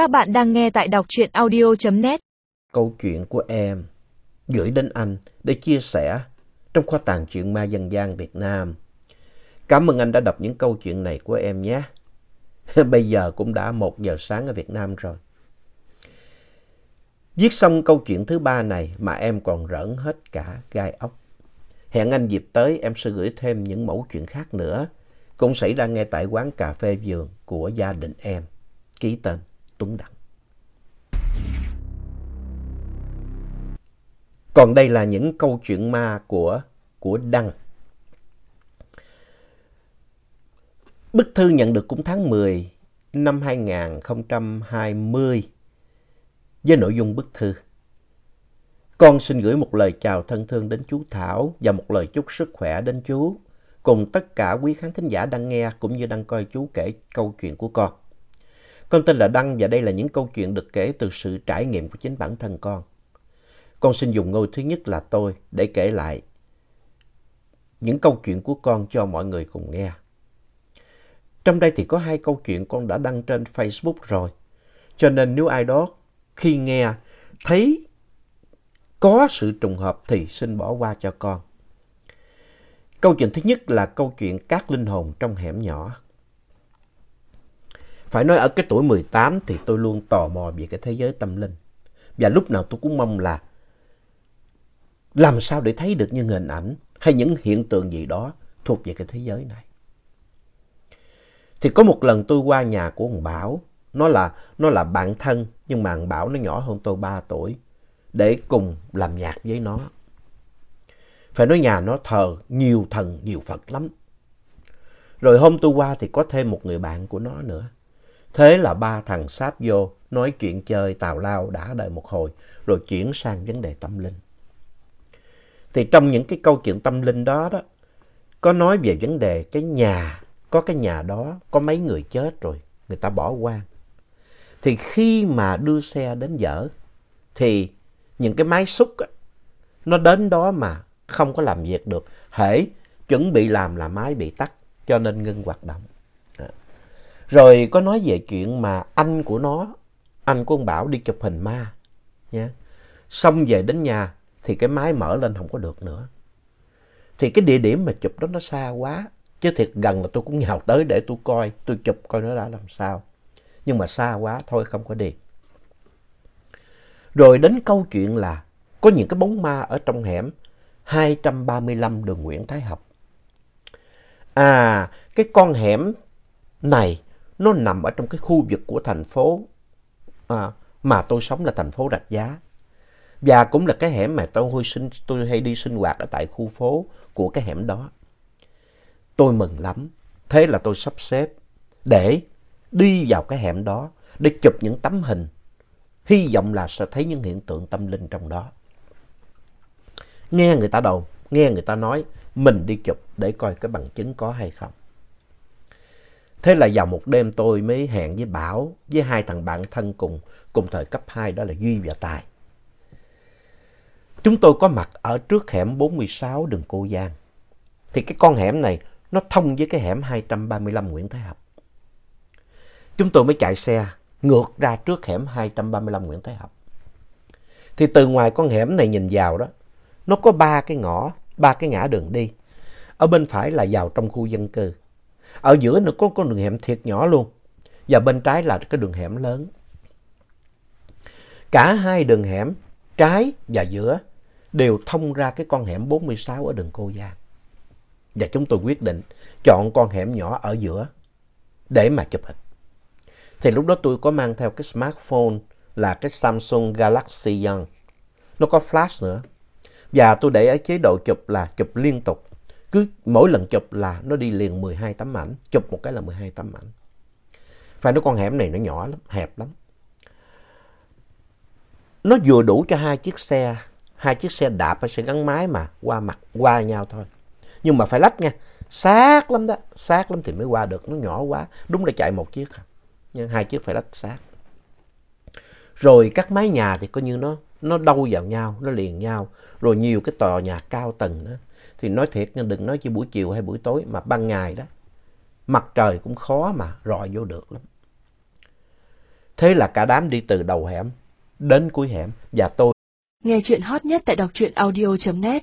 Các bạn đang nghe tại đọc truyện audio.net. Câu chuyện của em, gửi đến anh để chia sẻ trong kho tàng truyện ma dân gian Việt Nam. Cảm ơn anh đã đọc những câu chuyện này của em nhé. Bây giờ cũng đã một giờ sáng ở Việt Nam rồi. Viết xong câu chuyện thứ ba này mà em còn rỡn hết cả gai ốc. Hẹn anh dịp tới, em sẽ gửi thêm những mẫu chuyện khác nữa. Cũng xảy ra ngay tại quán cà phê vườn của gia đình em. Ký tên Tuấn Đặng. Còn đây là những câu chuyện ma của, của Đăng. Bức thư nhận được cũng tháng 10 năm 2020 với nội dung bức thư. Con xin gửi một lời chào thân thương đến chú Thảo và một lời chúc sức khỏe đến chú, cùng tất cả quý khán thính giả đang nghe cũng như đang coi chú kể câu chuyện của con. Con tên là Đăng và đây là những câu chuyện được kể từ sự trải nghiệm của chính bản thân con. Con xin dùng ngôi thứ nhất là tôi để kể lại những câu chuyện của con cho mọi người cùng nghe. Trong đây thì có hai câu chuyện con đã đăng trên Facebook rồi. Cho nên nếu ai đó khi nghe thấy có sự trùng hợp thì xin bỏ qua cho con. Câu chuyện thứ nhất là câu chuyện các linh hồn trong hẻm nhỏ. Phải nói ở cái tuổi 18 thì tôi luôn tò mò về cái thế giới tâm linh. Và lúc nào tôi cũng mong là làm sao để thấy được những hình ảnh hay những hiện tượng gì đó thuộc về cái thế giới này. Thì có một lần tôi qua nhà của ông Bảo, nó là, nó là bạn thân nhưng mà ông Bảo nó nhỏ hơn tôi 3 tuổi để cùng làm nhạc với nó. Phải nói nhà nó thờ nhiều thần, nhiều Phật lắm. Rồi hôm tôi qua thì có thêm một người bạn của nó nữa. Thế là ba thằng sáp vô nói chuyện chơi tào lao đã đợi một hồi rồi chuyển sang vấn đề tâm linh. Thì trong những cái câu chuyện tâm linh đó đó có nói về vấn đề cái nhà, có cái nhà đó có mấy người chết rồi, người ta bỏ quan. Thì khi mà đưa xe đến dở thì những cái máy xúc á, nó đến đó mà không có làm việc được. Hễ chuẩn bị làm là máy bị tắt cho nên ngưng hoạt động. Rồi có nói về chuyện mà anh của nó, anh của ông Bảo đi chụp hình ma. Nha. Xong về đến nhà thì cái máy mở lên không có được nữa. Thì cái địa điểm mà chụp đó nó xa quá. Chứ thiệt gần là tôi cũng nhào tới để tôi coi, tôi chụp coi nó đã làm sao. Nhưng mà xa quá thôi không có đi. Rồi đến câu chuyện là có những cái bóng ma ở trong hẻm 235 đường Nguyễn Thái Học. À, cái con hẻm này nó nằm ở trong cái khu vực của thành phố à, mà tôi sống là thành phố Rạch Giá. Và cũng là cái hẻm mà tôi hay, sinh, tôi hay đi sinh hoạt ở tại khu phố của cái hẻm đó. Tôi mừng lắm. Thế là tôi sắp xếp để đi vào cái hẻm đó để chụp những tấm hình. Hy vọng là sẽ thấy những hiện tượng tâm linh trong đó. Nghe người ta đầu, nghe người ta nói mình đi chụp để coi cái bằng chứng có hay không. Thế là vào một đêm tôi mới hẹn với Bảo với hai thằng bạn thân cùng, cùng thời cấp 2 đó là Duy và Tài. Chúng tôi có mặt ở trước hẻm 46 đường Cô Giang. Thì cái con hẻm này nó thông với cái hẻm 235 Nguyễn Thái Học. Chúng tôi mới chạy xe ngược ra trước hẻm 235 Nguyễn Thái Học. Thì từ ngoài con hẻm này nhìn vào đó, nó có ba cái ngõ, ba cái ngã đường đi. Ở bên phải là vào trong khu dân cư. Ở giữa nó có con đường hẻm thiệt nhỏ luôn. Và bên trái là cái đường hẻm lớn. Cả hai đường hẻm, trái và giữa, đều thông ra cái con hẻm 46 ở đường Cô Giang. Và chúng tôi quyết định chọn con hẻm nhỏ ở giữa để mà chụp hình. Thì lúc đó tôi có mang theo cái smartphone là cái Samsung Galaxy Young. Nó có flash nữa. Và tôi để ở chế độ chụp là chụp liên tục. Cứ mỗi lần chụp là nó đi liền 12 tấm ảnh. Chụp một cái là 12 tấm ảnh. Phải nói con hẻm này nó nhỏ lắm, hẹp lắm. Nó vừa đủ cho hai chiếc xe, hai chiếc xe đạp hay xe gắn máy mà qua mặt, qua nhau thôi. Nhưng mà phải lách nha, sát lắm đó, sát lắm thì mới qua được, nó nhỏ quá. Đúng là chạy một chiếc, à, nhưng hai chiếc phải lách sát. Rồi các mái nhà thì coi như nó nó đâu vào nhau, nó liền nhau. Rồi nhiều cái tòa nhà cao tầng đó. Thì nói thiệt nha, đừng nói chỉ buổi chiều hay buổi tối mà ban ngày đó. Mặt trời cũng khó mà rọi vô được lắm. Thế là cả đám đi từ đầu hẻm đến cuối hẻm và tôi Nghe chuyện hot nhất tại đọc truyện audio.net